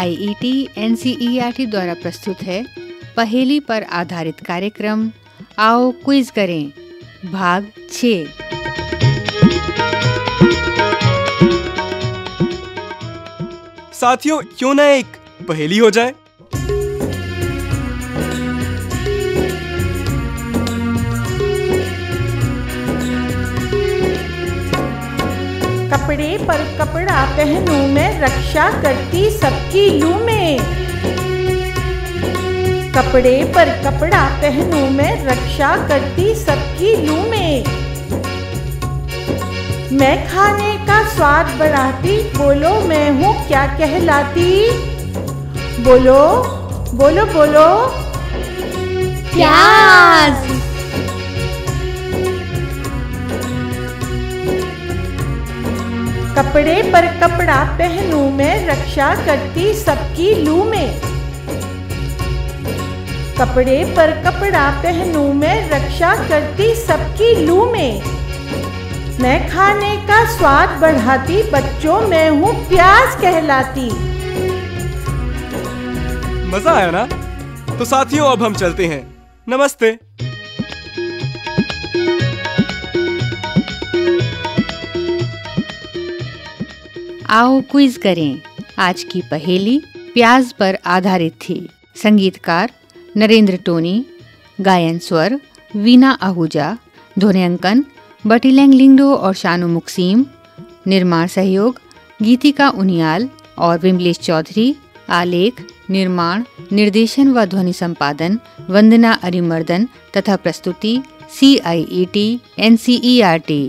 आई NCERT द्वारा प्रस्तुत है। पहेली पर आधारित कार्यक्रम, आओ क्विज करें। भाग छ। साथियों, क्यों ना एक पहेली हो जाए? कपड़े पर कपड़ा पहनूं मैं, रक्षा करती सबकी लू में। कपड़े पर कपड़ा पहनूं मैं, रक्षा करती सबकी लू में। मैं खाने का स्वाद बढ़ाती, बोलो मैं हूँ क्या कहलाती? बोलो बोलो बोलो। कपड़े पर कपड़ा पहनू मैं, रक्षा करती सबकी लू में। कपड़े पर कपड़ा पहनू मैं, रक्षा करती सबकी लू में। मैं खाने का स्वाद बढ़ाती, बच्चों मैं हूँ प्याज कहलाती। मज़ा आया ना? तो साथियों, अब हम चलते हैं। नमस्ते। आओ क्विज करें। आज की पहेली प्याज पर आधारित थी। संगीतकार नरेंद्र टोनी, गायन स्वर वीना आहूजा ध्वनियांकन बटीलैंग लिंगडो और शानु मुक्सीम, निर्माण सहयोग गीतिका उनियाल और विमलेश चौधरी, आलेख, निर्माण, निर्देशन व ध्वनि संपादन वंदना अरिमर्दन तथा प्रस्तुति C I E T N C E R T